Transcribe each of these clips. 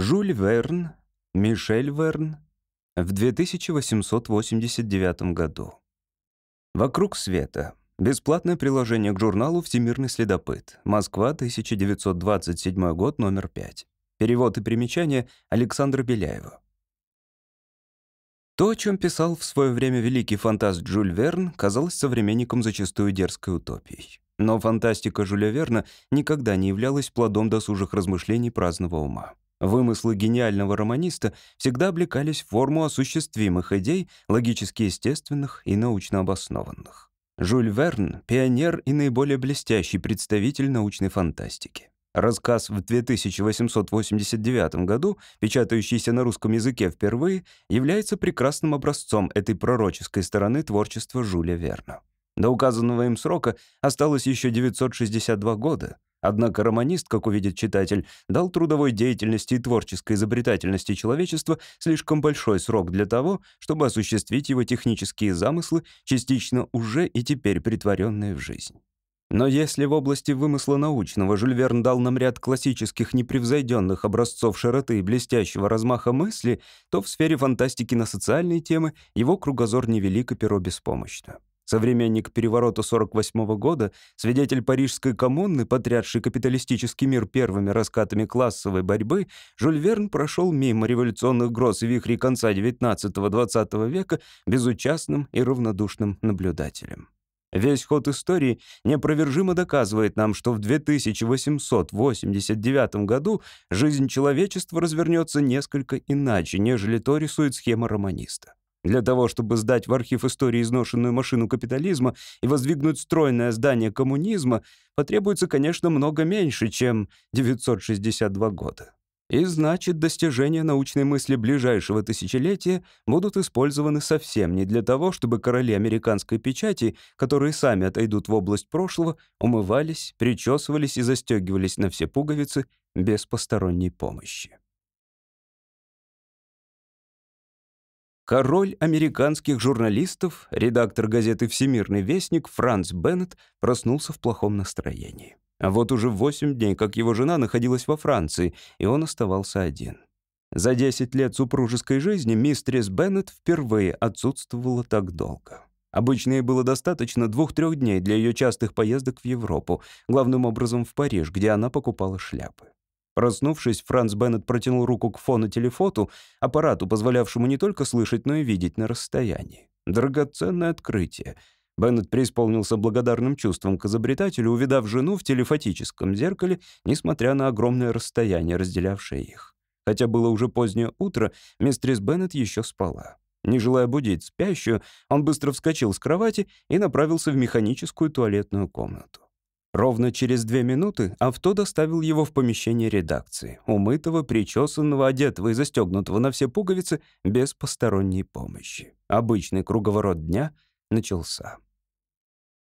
Жюль Верн, Мишель Верн в 2889 году. «Вокруг света». Бесплатное приложение к журналу «Всемирный следопыт». Москва, 1927 год, номер 5. Перевод и примечание Александра Беляева. То, о чем писал в свое время великий фантаст Жюль Верн, казалось современникам зачастую дерзкой утопией. Но фантастика Жюля Верна никогда не являлась плодом досужих размышлений праздного ума. Вымыслы гениального романиста всегда облекались в форму осуществимых идей, логически естественных и научно обоснованных. Жюль Верн — пионер и наиболее блестящий представитель научной фантастики. Рассказ в 2889 году, печатающийся на русском языке впервые, является прекрасным образцом этой пророческой стороны творчества Жюля Верна. До указанного им срока осталось еще 962 года. Однако романист, как увидит читатель, дал трудовой деятельности и творческой изобретательности человечества слишком большой срок для того, чтобы осуществить его технические замыслы, частично уже и теперь притворенные в жизнь. Но если в области вымысла научного Жюль Верн дал нам ряд классических непревзойденных образцов широты и блестящего размаха мысли, то в сфере фантастики на социальные темы его кругозор невелик и перо беспомощно. Современник переворота 48 -го года, свидетель парижской коммуны, потрясший капиталистический мир первыми раскатами классовой борьбы, Жюль Верн прошел мимо революционных гроз и вихрей конца XIX-XX века безучастным и равнодушным наблюдателем. Весь ход истории неопровержимо доказывает нам, что в 2889 году жизнь человечества развернется несколько иначе, нежели то рисует схема романиста. Для того, чтобы сдать в архив истории изношенную машину капитализма и воздвигнуть стройное здание коммунизма, потребуется, конечно, много меньше, чем 962 года. И значит, достижения научной мысли ближайшего тысячелетия будут использованы совсем не для того, чтобы короли американской печати, которые сами отойдут в область прошлого, умывались, причесывались и застегивались на все пуговицы без посторонней помощи. Король американских журналистов, редактор газеты «Всемирный вестник» Франц Беннет проснулся в плохом настроении. А вот уже восемь дней, как его жена находилась во Франции, и он оставался один. За 10 лет супружеской жизни мистерис Беннет впервые отсутствовала так долго. Обычно ей было достаточно двух-трех дней для ее частых поездок в Европу, главным образом в Париж, где она покупала шляпы. Проснувшись, Франц Беннет протянул руку к фонотелефоту, аппарату, позволявшему не только слышать, но и видеть на расстоянии. Драгоценное открытие. Беннет преисполнился благодарным чувством к изобретателю, увидав жену в телефатическом зеркале, несмотря на огромное расстояние, разделявшее их. Хотя было уже позднее утро, мистерис Беннет еще спала. Не желая будить спящую, он быстро вскочил с кровати и направился в механическую туалетную комнату. Ровно через две минуты авто доставил его в помещение редакции, умытого, причесанного, одетого и застегнутого на все пуговицы без посторонней помощи. Обычный круговорот дня начался.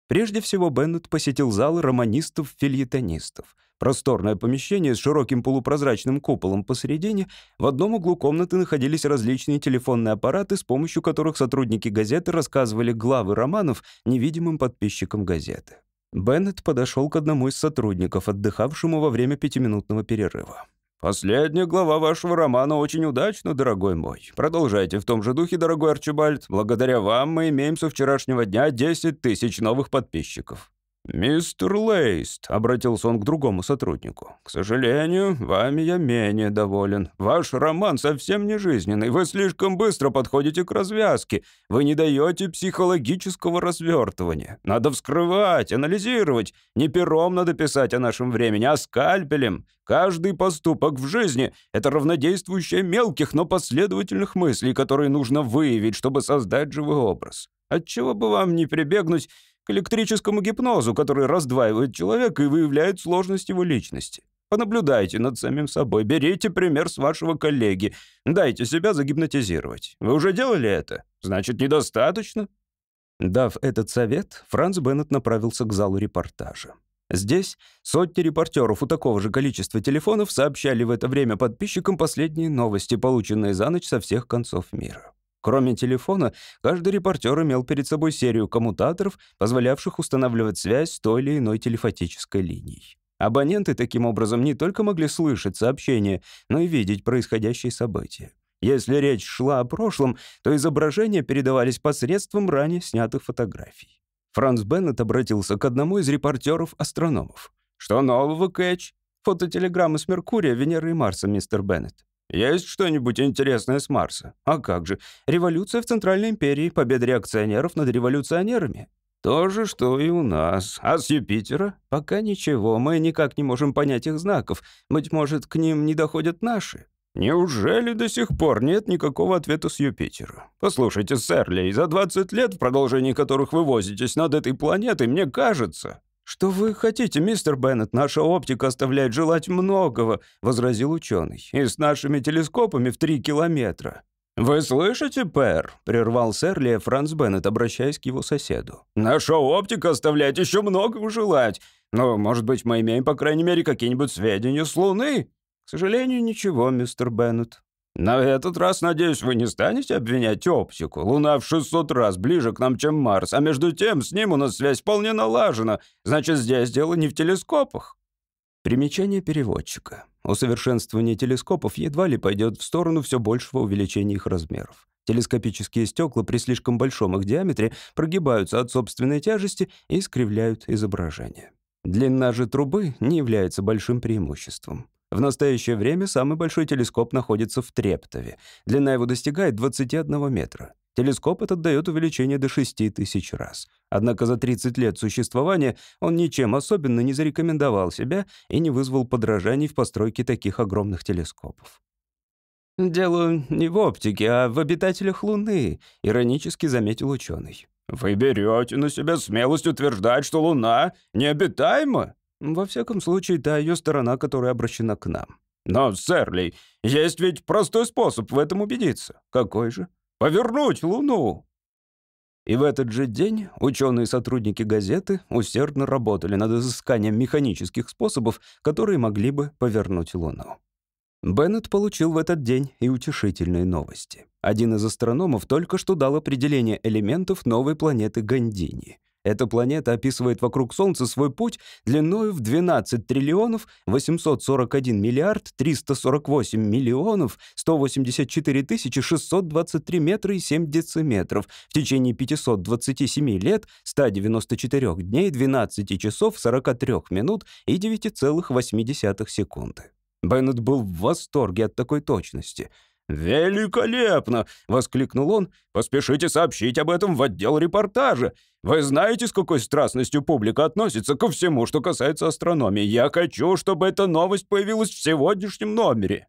Прежде всего Беннет посетил зал романистов-фильетонистов. Просторное помещение с широким полупрозрачным куполом посередине. В одном углу комнаты находились различные телефонные аппараты, с помощью которых сотрудники газеты рассказывали главы романов невидимым подписчикам газеты. Беннет подошел к одному из сотрудников, отдыхавшему во время пятиминутного перерыва. «Последняя глава вашего романа очень удачна, дорогой мой. Продолжайте в том же духе, дорогой Арчибальд. Благодаря вам мы имеем со вчерашнего дня 10 тысяч новых подписчиков». «Мистер Лейст», — обратился он к другому сотруднику, — «к сожалению, вами я менее доволен. Ваш роман совсем не жизненный, вы слишком быстро подходите к развязке, вы не даете психологического развертывания. Надо вскрывать, анализировать. Не пером надо писать о нашем времени, а скальпелем. Каждый поступок в жизни — это равнодействующее мелких, но последовательных мыслей, которые нужно выявить, чтобы создать живой образ. Отчего бы вам не прибегнуть электрическому гипнозу, который раздваивает человека и выявляет сложность его личности. Понаблюдайте над самим собой, берите пример с вашего коллеги, дайте себя загипнотизировать. Вы уже делали это? Значит, недостаточно?» Дав этот совет, Франц Беннет направился к залу репортажа. Здесь сотни репортеров у такого же количества телефонов сообщали в это время подписчикам последние новости, полученные за ночь со всех концов мира. Кроме телефона, каждый репортер имел перед собой серию коммутаторов, позволявших устанавливать связь с той или иной телефатической линией. Абоненты таким образом не только могли слышать сообщения, но и видеть происходящие события. Если речь шла о прошлом, то изображения передавались посредством ранее снятых фотографий. Франц Беннет обратился к одному из репортеров-астрономов. «Что нового, Кэтч?» «Фототелеграммы с Меркурия, Венеры и Марса, мистер Беннет». «Есть что-нибудь интересное с Марса?» «А как же? Революция в Центральной империи, победа реакционеров над революционерами». «То же, что и у нас. А с Юпитера?» «Пока ничего, мы никак не можем понять их знаков. Быть может, к ним не доходят наши». «Неужели до сих пор нет никакого ответа с Юпитера? Послушайте, сэр за 20 лет, в продолжении которых вы возитесь над этой планетой, мне кажется...» «Что вы хотите, мистер Беннет? Наша оптика оставляет желать многого», — возразил ученый. «И с нашими телескопами в три километра». «Вы слышите, Пэр?» — прервал сэр Лея Франц Беннет, обращаясь к его соседу. «Наша оптика оставляет еще многого желать. Но, может быть, мы имеем, по крайней мере, какие-нибудь сведения с Луны?» «К сожалению, ничего, мистер Беннет». «На этот раз, надеюсь, вы не станете обвинять оптику. Луна в 600 раз ближе к нам, чем Марс, а между тем с ним у нас связь вполне налажена. Значит, здесь дело не в телескопах». Примечание переводчика. Усовершенствование телескопов едва ли пойдет в сторону все большего увеличения их размеров. Телескопические стекла при слишком большом их диаметре прогибаются от собственной тяжести и искривляют изображение. Длина же трубы не является большим преимуществом. В настоящее время самый большой телескоп находится в Трептове. Длина его достигает 21 метра. Телескоп этот дает увеличение до 6 тысяч раз. Однако за 30 лет существования он ничем особенно не зарекомендовал себя и не вызвал подражаний в постройке таких огромных телескопов. «Дело не в оптике, а в обитателях Луны», — иронически заметил ученый. «Вы берете на себя смелость утверждать, что Луна необитаема?» Во всяком случае, та ее сторона, которая обращена к нам. Но, Сэрли, есть ведь простой способ в этом убедиться. Какой же? Повернуть Луну. И в этот же день ученые сотрудники газеты усердно работали над изысканием механических способов, которые могли бы повернуть Луну. Беннет получил в этот день и утешительные новости. Один из астрономов только что дал определение элементов новой планеты Гандини — эта планета описывает вокруг Солнца свой путь длиною в 12 триллионов 841 миллиард 348 миллионов 184 тысячи 623 метра и 7 дециметров в течение 527 лет, 194 дней, 12 часов, 43 минут и 9,8 секунды. Беннет был в восторге от такой точности — «Великолепно!» — воскликнул он. «Поспешите сообщить об этом в отдел репортажа. Вы знаете, с какой страстностью публика относится ко всему, что касается астрономии. Я хочу, чтобы эта новость появилась в сегодняшнем номере».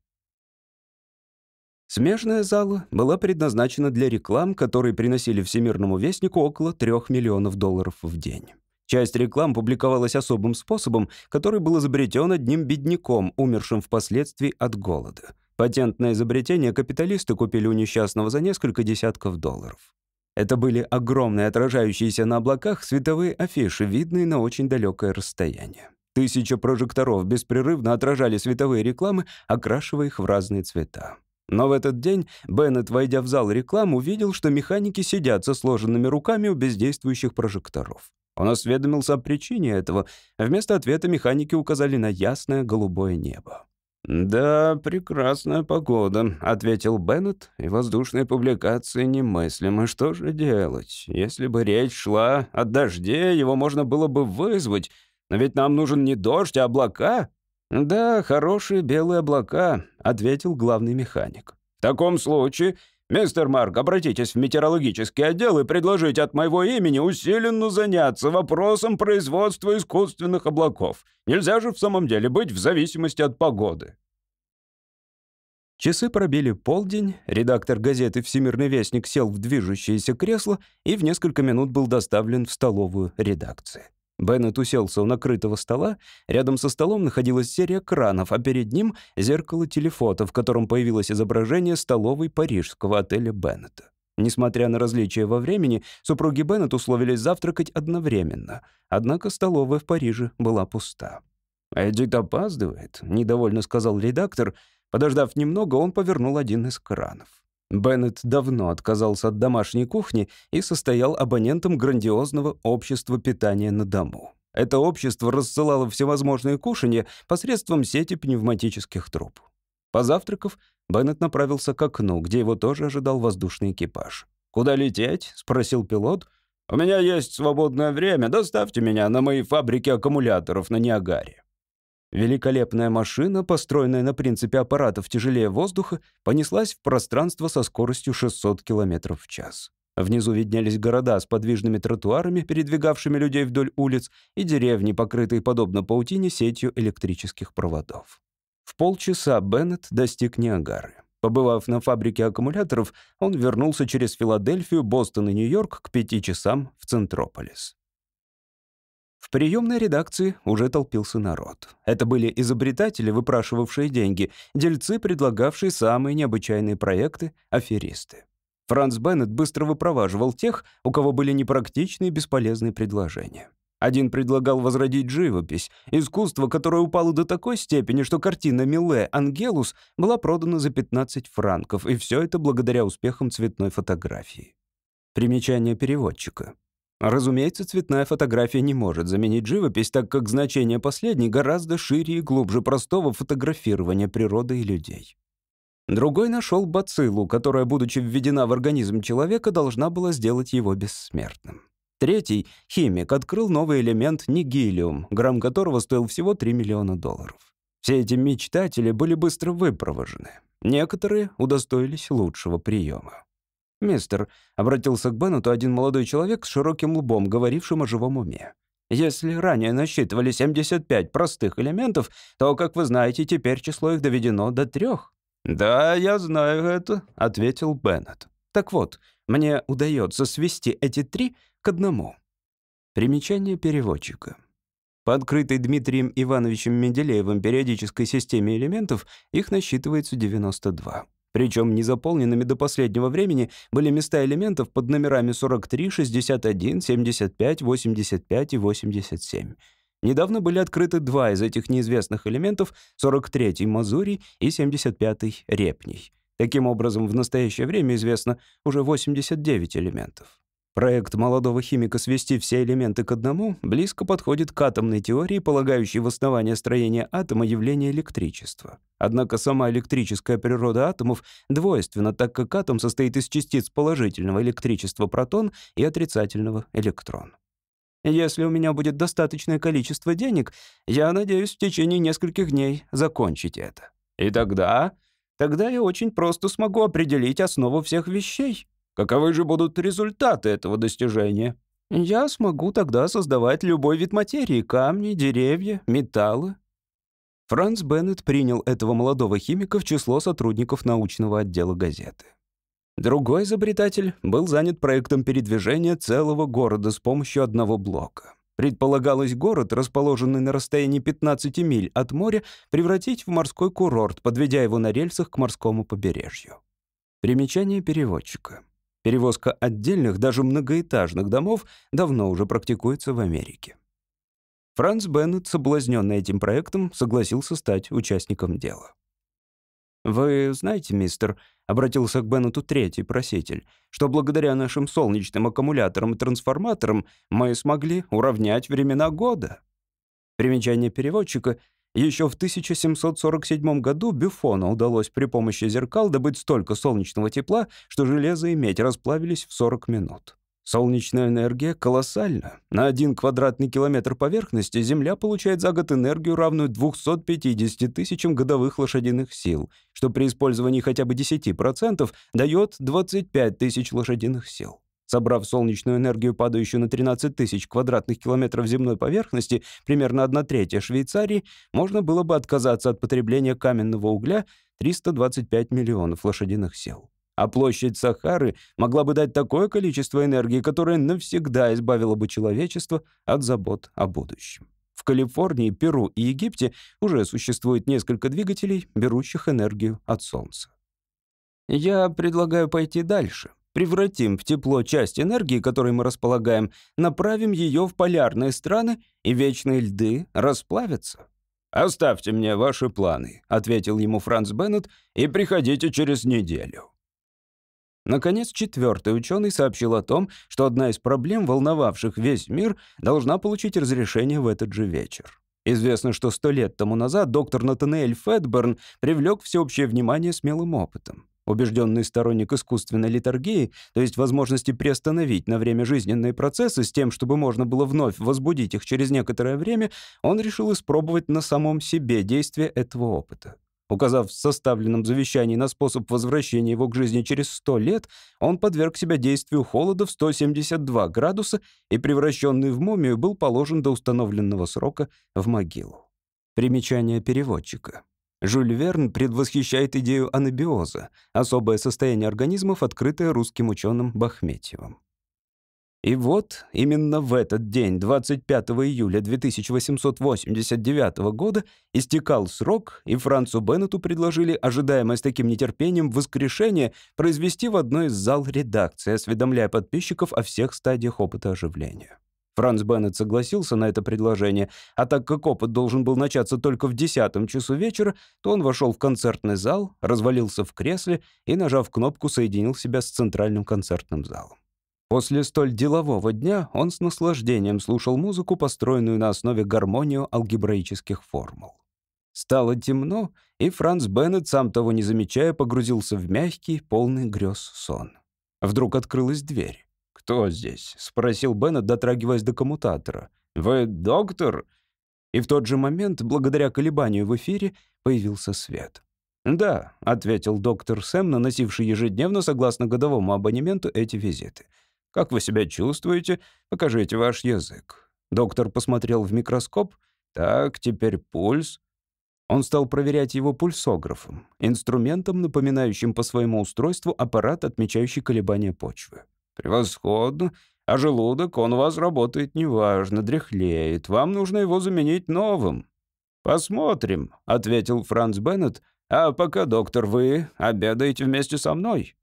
Смежная зала была предназначена для реклам, которые приносили Всемирному вестнику около 3 миллионов долларов в день. Часть реклам публиковалась особым способом, который был изобретен одним бедняком, умершим впоследствии от голода. Патентное изобретение капиталисты купили у несчастного за несколько десятков долларов. Это были огромные отражающиеся на облаках световые афиши, видные на очень далекое расстояние. Тысяча прожекторов беспрерывно отражали световые рекламы, окрашивая их в разные цвета. Но в этот день Беннет, войдя в зал рекламы, увидел, что механики сидят со сложенными руками у бездействующих прожекторов. Он осведомился о причине этого. Вместо ответа механики указали на ясное голубое небо. «Да, прекрасная погода», — ответил Беннет, «и воздушные публикации немыслимы. Что же делать? Если бы речь шла о дожде, его можно было бы вызвать. Но ведь нам нужен не дождь, а облака». «Да, хорошие белые облака», — ответил главный механик. «В таком случае «Мистер Марк, обратитесь в метеорологический отдел и предложите от моего имени усиленно заняться вопросом производства искусственных облаков. Нельзя же в самом деле быть в зависимости от погоды». Часы пробили полдень, редактор газеты «Всемирный вестник» сел в движущееся кресло и в несколько минут был доставлен в столовую редакции. Беннет уселся у накрытого стола. Рядом со столом находилась серия кранов, а перед ним — зеркало телефота, в котором появилось изображение столовой парижского отеля Беннета. Несмотря на различия во времени, супруги Беннет условились завтракать одновременно. Однако столовая в Париже была пуста. «Эдит опаздывает», — недовольно сказал редактор. Подождав немного, он повернул один из кранов. Беннет давно отказался от домашней кухни и состоял абонентом грандиозного общества питания на дому. Это общество рассылало всевозможные кушанья посредством сети пневматических труб. Позавтракав, Беннет направился к окну, где его тоже ожидал воздушный экипаж. «Куда лететь?» — спросил пилот. «У меня есть свободное время. Доставьте меня на мои фабрики аккумуляторов на Ниагаре». Великолепная машина, построенная на принципе аппаратов тяжелее воздуха, понеслась в пространство со скоростью 600 км в час. Внизу виднелись города с подвижными тротуарами, передвигавшими людей вдоль улиц, и деревни, покрытые, подобно паутине, сетью электрических проводов. В полчаса Беннет достиг Ниагары. Побывав на фабрике аккумуляторов, он вернулся через Филадельфию, Бостон и Нью-Йорк к пяти часам в Центрополис. В приемной редакции уже толпился народ. Это были изобретатели, выпрашивавшие деньги, дельцы, предлагавшие самые необычайные проекты, аферисты. Франц Беннет быстро выпроваживал тех, у кого были непрактичные и бесполезные предложения. Один предлагал возродить живопись, искусство, которое упало до такой степени, что картина Милле «Ангелус» была продана за 15 франков, и все это благодаря успехам цветной фотографии. Примечание переводчика. Разумеется, цветная фотография не может заменить живопись, так как значение последней гораздо шире и глубже простого фотографирования природы и людей. Другой нашел бациллу, которая, будучи введена в организм человека, должна была сделать его бессмертным. Третий, химик, открыл новый элемент нигилиум, грамм которого стоил всего 3 миллиона долларов. Все эти мечтатели были быстро выпровожены. Некоторые удостоились лучшего приема. «Мистер», — обратился к Беннету один молодой человек с широким лбом, говорившим о живом уме. «Если ранее насчитывали 75 простых элементов, то, как вы знаете, теперь число их доведено до трех. «Да, я знаю это», — ответил Беннет. «Так вот, мне удается свести эти три к одному». Примечание переводчика. По открытой Дмитрием Ивановичем Менделеевым периодической системе элементов их насчитывается 92. Причем незаполненными до последнего времени были места элементов под номерами 43, 61, 75, 85 и 87. Недавно были открыты два из этих неизвестных элементов, 43-й Мазурий и 75-й Репний. Таким образом, в настоящее время известно уже 89 элементов. Проект молодого химика свести все элементы к одному близко подходит к атомной теории, полагающей в основание строения атома явление электричества. Однако сама электрическая природа атомов двойственна, так как атом состоит из частиц положительного электричества протон и отрицательного электрон. Если у меня будет достаточное количество денег, я надеюсь в течение нескольких дней закончить это. И тогда... Тогда я очень просто смогу определить основу всех вещей. Каковы же будут результаты этого достижения? Я смогу тогда создавать любой вид материи — камни, деревья, металлы. Франц Беннет принял этого молодого химика в число сотрудников научного отдела газеты. Другой изобретатель был занят проектом передвижения целого города с помощью одного блока. Предполагалось город, расположенный на расстоянии 15 миль от моря, превратить в морской курорт, подведя его на рельсах к морскому побережью. Примечание переводчика. Перевозка отдельных, даже многоэтажных домов давно уже практикуется в Америке. Франц Беннет, соблазненный этим проектом, согласился стать участником дела. «Вы знаете, мистер», — обратился к Беннету третий проситель, «что благодаря нашим солнечным аккумуляторам и трансформаторам мы смогли уравнять времена года». Примечание переводчика еще в 1747 году Бюфону удалось при помощи зеркал добыть столько солнечного тепла, что железо и медь расплавились в 40 минут. Солнечная энергия колоссальна. На один квадратный километр поверхности Земля получает за год энергию, равную 250 тысячам годовых лошадиных сил, что при использовании хотя бы 10% дает 25 тысяч лошадиных сил. Собрав солнечную энергию, падающую на 13 тысяч квадратных километров земной поверхности, примерно 1 треть Швейцарии, можно было бы отказаться от потребления каменного угля 325 миллионов лошадиных сил. А площадь Сахары могла бы дать такое количество энергии, которое навсегда избавило бы человечество от забот о будущем. В Калифорнии, Перу и Египте уже существует несколько двигателей, берущих энергию от Солнца. Я предлагаю пойти дальше. Превратим в тепло часть энергии, которой мы располагаем, направим ее в полярные страны, и вечные льды расплавятся. «Оставьте мне ваши планы», — ответил ему Франц Беннет, «и приходите через неделю». Наконец, четвертый ученый сообщил о том, что одна из проблем, волновавших весь мир, должна получить разрешение в этот же вечер. Известно, что сто лет тому назад доктор Натанеэль Федберн привлек всеобщее внимание смелым опытом. Убежденный сторонник искусственной литургии, то есть возможности приостановить на время жизненные процессы с тем, чтобы можно было вновь возбудить их через некоторое время, он решил испробовать на самом себе действие этого опыта. Указав в составленном завещании на способ возвращения его к жизни через 100 лет, он подверг себя действию холода в 172 градуса и, превращенный в мумию, был положен до установленного срока в могилу. Примечание переводчика. Жюль Верн предвосхищает идею анабиоза, особое состояние организмов, открытое русским ученым Бахметьевым. И вот именно в этот день, 25 июля 2889 года, истекал срок, и Францу Беннету предложили, ожидаемое с таким нетерпением, воскрешение произвести в одной из зал редакции, осведомляя подписчиков о всех стадиях опыта оживления. Франц Беннет согласился на это предложение, а так как опыт должен был начаться только в десятом часу вечера, то он вошел в концертный зал, развалился в кресле и, нажав кнопку, соединил себя с центральным концертным залом. После столь делового дня он с наслаждением слушал музыку, построенную на основе гармонию алгебраических формул. Стало темно, и Франц Беннет, сам того не замечая, погрузился в мягкий, полный грез сон. Вдруг открылась дверь. «Кто здесь?» — спросил Беннет, дотрагиваясь до коммутатора. «Вы доктор?» И в тот же момент, благодаря колебанию в эфире, появился свет. «Да», — ответил доктор Сэм, наносивший ежедневно, согласно годовому абонементу, эти визиты. «Как вы себя чувствуете? Покажите ваш язык». Доктор посмотрел в микроскоп. «Так, теперь пульс». Он стал проверять его пульсографом, инструментом, напоминающим по своему устройству аппарат, отмечающий колебания почвы. «Превосходно. А желудок, он у вас работает неважно, дряхлеет. Вам нужно его заменить новым». «Посмотрим», — ответил Франц Беннет. «А пока, доктор, вы обедаете вместе со мной».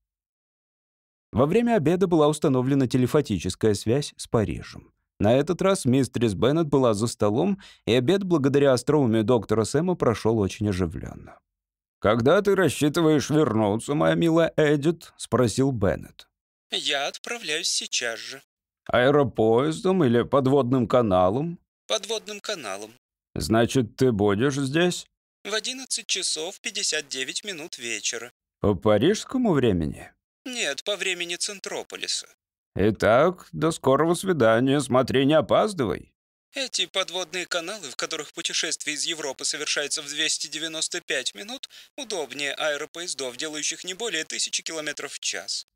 Во время обеда была установлена телефатическая связь с Парижем. На этот раз мистерис Беннет была за столом, и обед, благодаря остроумию доктора Сэма, прошел очень оживленно. «Когда ты рассчитываешь вернуться, моя милая Эдит?» — спросил Беннет. Я отправляюсь сейчас же. Аэропоездом или подводным каналом? Подводным каналом. Значит, ты будешь здесь? В 11 часов 59 минут вечера. По парижскому времени? Нет, по времени Центрополиса. Итак, до скорого свидания. Смотри, не опаздывай. Эти подводные каналы, в которых путешествие из Европы совершается в 295 минут, удобнее аэропоездов, делающих не более тысячи километров в час.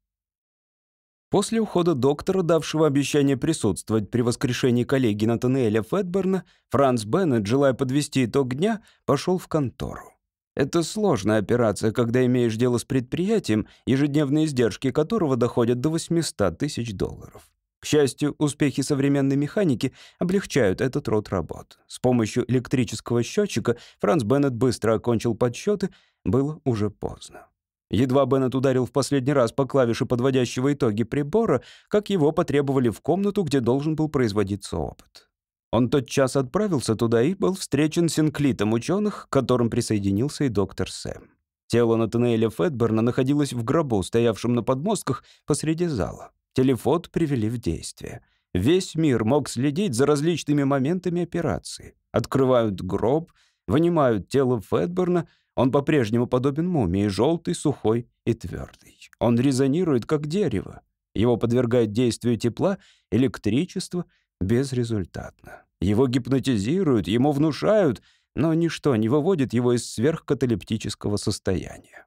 После ухода доктора, давшего обещание присутствовать при воскрешении коллеги Натанеэля Фетберна, Франц Беннет, желая подвести итог дня, пошел в контору. Это сложная операция, когда имеешь дело с предприятием, ежедневные издержки которого доходят до 800 тысяч долларов. К счастью, успехи современной механики облегчают этот род работ. С помощью электрического счетчика Франц Беннет быстро окончил подсчеты, было уже поздно. Едва Беннет ударил в последний раз по клавише подводящего итоги прибора, как его потребовали в комнату, где должен был производиться опыт. Он тотчас отправился туда и был встречен синклитом ученых, к которым присоединился и доктор Сэм. Тело Натанаэля Фетберна находилось в гробу, стоявшем на подмостках посреди зала. Телефон привели в действие. Весь мир мог следить за различными моментами операции. Открывают гроб, вынимают тело Фетберна — он по-прежнему подобен мумии, желтый, сухой и твердый. Он резонирует, как дерево. Его подвергает действию тепла, электричества безрезультатно. Его гипнотизируют, ему внушают, но ничто не выводит его из сверхкаталептического состояния.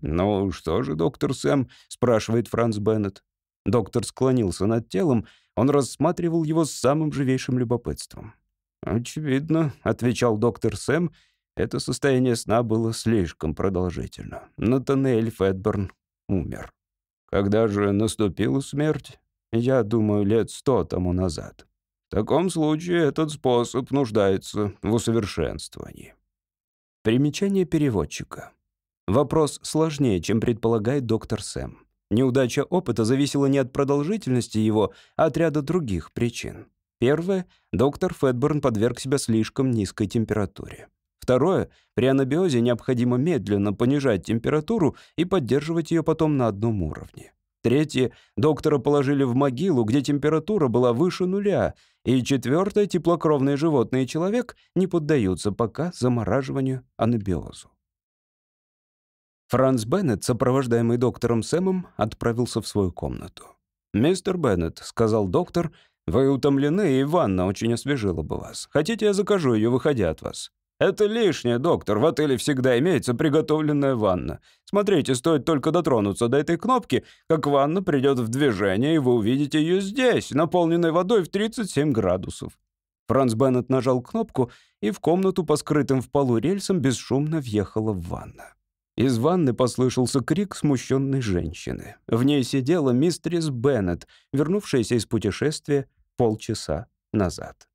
«Ну что же, доктор Сэм?» — спрашивает Франц Беннет. Доктор склонился над телом, он рассматривал его с самым живейшим любопытством. «Очевидно», — отвечал доктор Сэм, это состояние сна было слишком продолжительно. Натанель Федберн умер. Когда же наступила смерть? Я думаю, лет сто тому назад. В таком случае этот способ нуждается в усовершенствовании. Примечание переводчика. Вопрос сложнее, чем предполагает доктор Сэм. Неудача опыта зависела не от продолжительности его, а от ряда других причин. Первое — доктор Федберн подверг себя слишком низкой температуре. Второе, при анабиозе необходимо медленно понижать температуру и поддерживать ее потом на одном уровне. Третье, доктора положили в могилу, где температура была выше нуля. И четвертое, теплокровные животные и человек не поддаются пока замораживанию анабиозу. Франц Беннет, сопровождаемый доктором Сэмом, отправился в свою комнату. «Мистер Беннет», — сказал доктор, — «вы утомлены, и ванна очень освежила бы вас. Хотите, я закажу ее, выходя от вас?» «Это лишнее, доктор. В отеле всегда имеется приготовленная ванна. Смотрите, стоит только дотронуться до этой кнопки, как ванна придет в движение, и вы увидите ее здесь, наполненной водой в 37 градусов». Франц Беннет нажал кнопку, и в комнату по скрытым в полу рельсам бесшумно въехала ванна. Из ванны послышался крик смущенной женщины. В ней сидела мистерис Беннет, вернувшаяся из путешествия полчаса назад.